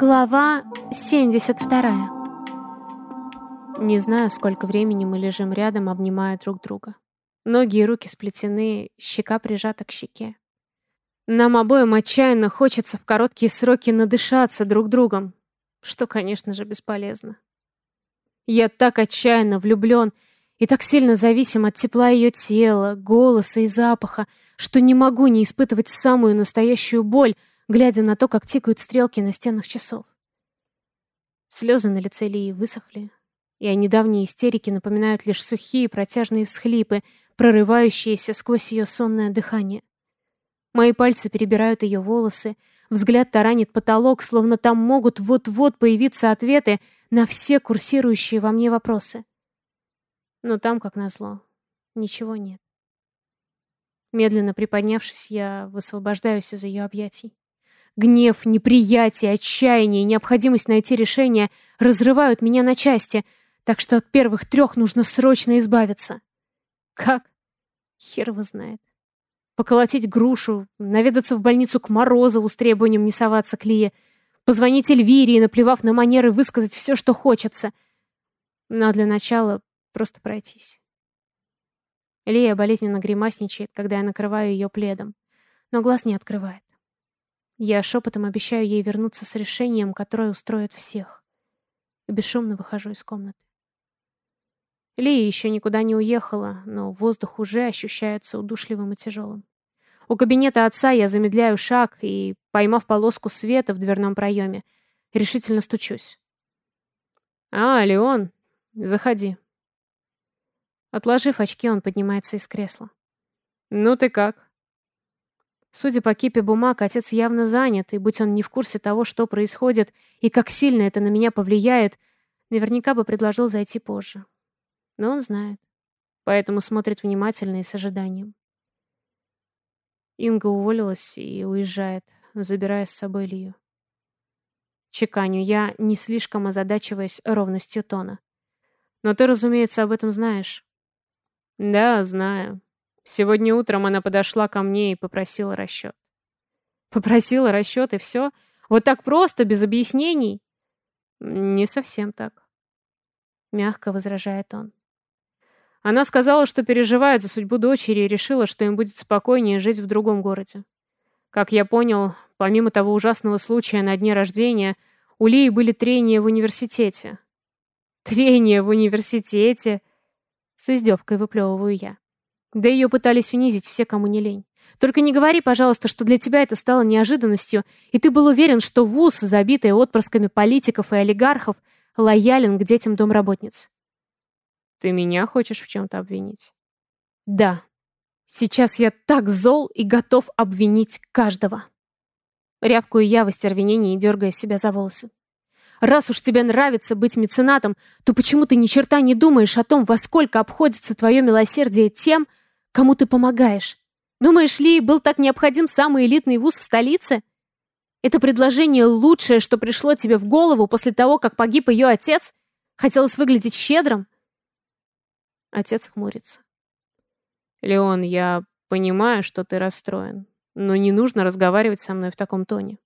Глава 72. Не знаю, сколько времени мы лежим рядом, обнимая друг друга. Ноги и руки сплетены, щека прижата к щеке. Нам обоим отчаянно хочется в короткие сроки надышаться друг другом, что, конечно же, бесполезно. Я так отчаянно влюблен и так сильно зависим от тепла ее тела, голоса и запаха, что не могу не испытывать самую настоящую боль, глядя на то, как тикают стрелки на стенах часов. Слезы на лице Лии высохли, и о недавней истерике напоминают лишь сухие протяжные всхлипы, прорывающиеся сквозь ее сонное дыхание. Мои пальцы перебирают ее волосы, взгляд таранит потолок, словно там могут вот-вот появиться ответы на все курсирующие во мне вопросы. Но там, как назло, ничего нет. Медленно приподнявшись, я высвобождаюсь из ее объятий. Гнев, неприятие, отчаяние и необходимость найти решение разрывают меня на части, так что от первых трех нужно срочно избавиться. Как? Хер его знает. Поколотить грушу, наведаться в больницу к Морозову с требованием не соваться к Лие, позвонить Эльвире и, наплевав на манеры, высказать все, что хочется. Но для начала просто пройтись. Лия болезненно гримасничает, когда я накрываю ее пледом, но глаз не открывает. Я шепотом обещаю ей вернуться с решением, которое устроит всех. И бесшумно выхожу из комнаты. Лия еще никуда не уехала, но воздух уже ощущается удушливым и тяжелым. У кабинета отца я замедляю шаг и, поймав полоску света в дверном проеме, решительно стучусь. «А, Леон, заходи». Отложив очки, он поднимается из кресла. «Ну ты как?» Судя по кипе бумаг, отец явно занят, и будь он не в курсе того, что происходит и как сильно это на меня повлияет, наверняка бы предложил зайти позже. Но он знает, поэтому смотрит внимательно и с ожиданием. Инга уволилась и уезжает, забирая с собой Лию. Чеканю я, не слишком озадачиваясь ровностью тона. Но ты, разумеется, об этом знаешь. Да, знаю. Сегодня утром она подошла ко мне и попросила расчет. Попросила расчет и все? Вот так просто, без объяснений? Не совсем так. Мягко возражает он. Она сказала, что переживает за судьбу дочери и решила, что им будет спокойнее жить в другом городе. Как я понял, помимо того ужасного случая на дне рождения, у Лии были трения в университете. Трения в университете? С издевкой выплевываю я. Да ее пытались унизить все, кому не лень. Только не говори, пожалуйста, что для тебя это стало неожиданностью, и ты был уверен, что вуз, забитый отпрысками политиков и олигархов, лоялен к детям домработниц. Ты меня хочешь в чем-то обвинить? Да. Сейчас я так зол и готов обвинить каждого. Рявкую я в остервенении, дергая себя за волосы. Раз уж тебе нравится быть меценатом, то почему ты ни черта не думаешь о том, во сколько обходится твое милосердие тем, кому ты помогаешь? Думаешь ли, был так необходим самый элитный вуз в столице? Это предложение лучшее, что пришло тебе в голову после того, как погиб ее отец? Хотелось выглядеть щедрым? Отец хмурится. Леон, я понимаю, что ты расстроен, но не нужно разговаривать со мной в таком тоне.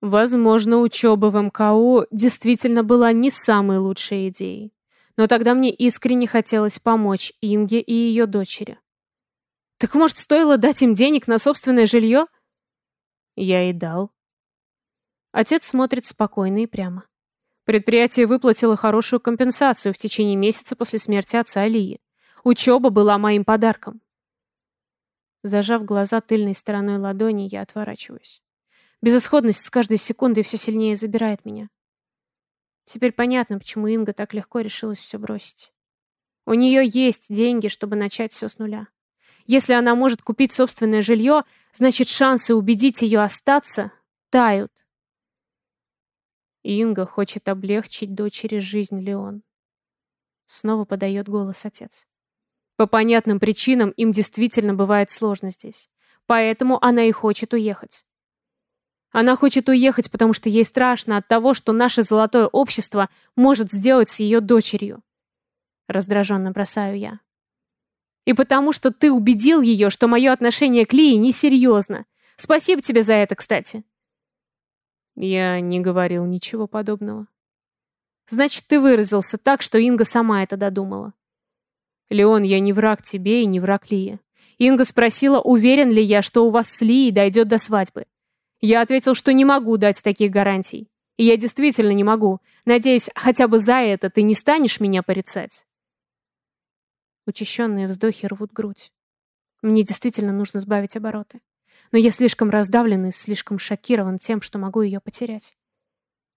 Возможно, учеба в МКУ действительно была не самой лучшей идеей. Но тогда мне искренне хотелось помочь Инге и ее дочери. Так может, стоило дать им денег на собственное жилье? Я и дал. Отец смотрит спокойно и прямо. Предприятие выплатило хорошую компенсацию в течение месяца после смерти отца Алии. Учеба была моим подарком. Зажав глаза тыльной стороной ладони, я отворачиваюсь. Безысходность с каждой секундой все сильнее забирает меня. Теперь понятно, почему Инга так легко решилась все бросить. У нее есть деньги, чтобы начать все с нуля. Если она может купить собственное жилье, значит шансы убедить ее остаться тают. Инга хочет облегчить дочери жизнь Леон. Снова подает голос отец. По понятным причинам им действительно бывает сложно здесь. Поэтому она и хочет уехать. Она хочет уехать, потому что ей страшно от того, что наше золотое общество может сделать с ее дочерью. Раздраженно бросаю я. И потому что ты убедил ее, что мое отношение к Лии несерьезно. Спасибо тебе за это, кстати. Я не говорил ничего подобного. Значит, ты выразился так, что Инга сама это додумала. Леон, я не враг тебе и не враг Лии. Инга спросила, уверен ли я, что у вас с Лией дойдет до свадьбы. Я ответил, что не могу дать таких гарантий. И я действительно не могу. Надеюсь, хотя бы за это ты не станешь меня порицать. Учащенные вздохи рвут грудь. Мне действительно нужно сбавить обороты. Но я слишком раздавлен и слишком шокирован тем, что могу ее потерять.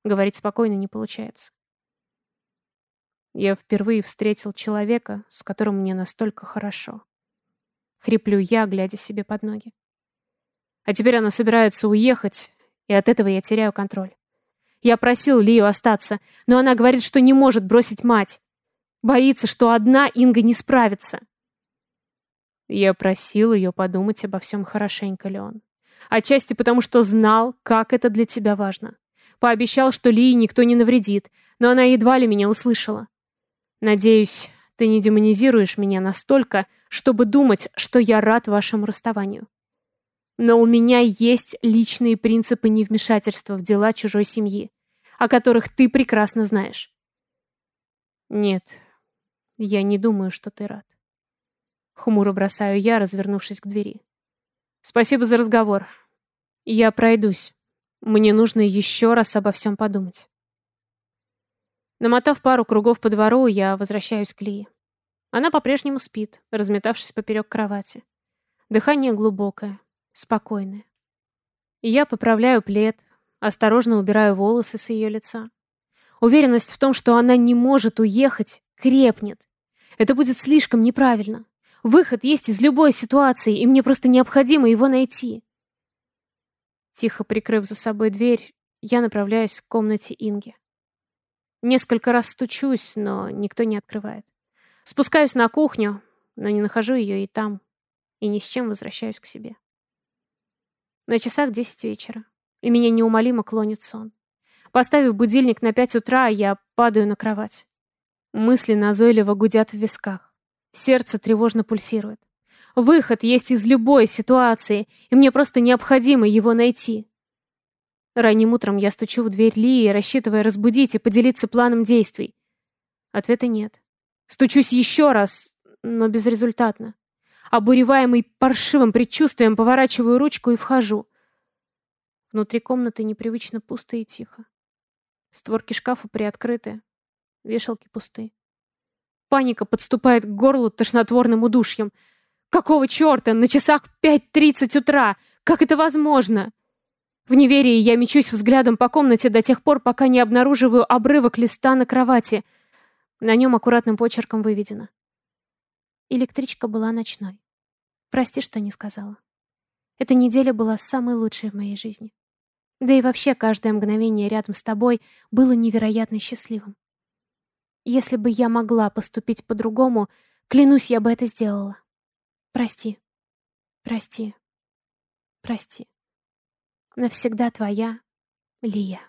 Говорить спокойно не получается. Я впервые встретил человека, с которым мне настолько хорошо. Хриплю я, глядя себе под ноги. А теперь она собирается уехать, и от этого я теряю контроль. Я просил Лию остаться, но она говорит, что не может бросить мать. Боится, что одна Инга не справится. Я просил ее подумать обо всем хорошенько, Леон. Отчасти потому, что знал, как это для тебя важно. Пообещал, что Лии никто не навредит, но она едва ли меня услышала. Надеюсь, ты не демонизируешь меня настолько, чтобы думать, что я рад вашему расставанию. Но у меня есть личные принципы невмешательства в дела чужой семьи, о которых ты прекрасно знаешь. Нет, я не думаю, что ты рад. Хмуро бросаю я, развернувшись к двери. Спасибо за разговор. Я пройдусь. Мне нужно еще раз обо всем подумать. Намотав пару кругов по двору, я возвращаюсь к Лии. Она по-прежнему спит, разметавшись поперек кровати. Дыхание глубокое, спокойное. И я поправляю плед, осторожно убираю волосы с ее лица. Уверенность в том, что она не может уехать, крепнет. Это будет слишком неправильно. Выход есть из любой ситуации, и мне просто необходимо его найти. Тихо прикрыв за собой дверь, я направляюсь к комнате Инги. Несколько раз стучусь, но никто не открывает. Спускаюсь на кухню, но не нахожу ее и там, и ни с чем возвращаюсь к себе. На часах десять вечера, и меня неумолимо клонит сон. Поставив будильник на пять утра, я падаю на кровать. Мысли назойливо гудят в висках. Сердце тревожно пульсирует. Выход есть из любой ситуации, и мне просто необходимо его найти. Ранним утром я стучу в дверь Лии, рассчитывая разбудить и поделиться планом действий. Ответа нет. Стучусь еще раз, но безрезультатно. Обуреваемый паршивым предчувствием поворачиваю ручку и вхожу. Внутри комнаты непривычно пусто и тихо. Створки шкафа приоткрыты, вешалки пусты. Паника подступает к горлу тошнотворным удушьем. Какого черта? На часах 5.30 утра! Как это возможно? В неверии я мечусь взглядом по комнате до тех пор, пока не обнаруживаю обрывок листа на кровати. На нем аккуратным почерком выведено. Электричка была ночной. Прости, что не сказала. Эта неделя была самой лучшей в моей жизни. Да и вообще каждое мгновение рядом с тобой было невероятно счастливым. Если бы я могла поступить по-другому, клянусь, я бы это сделала. Прости. Прости. Прости. Навсегда твоя Лия.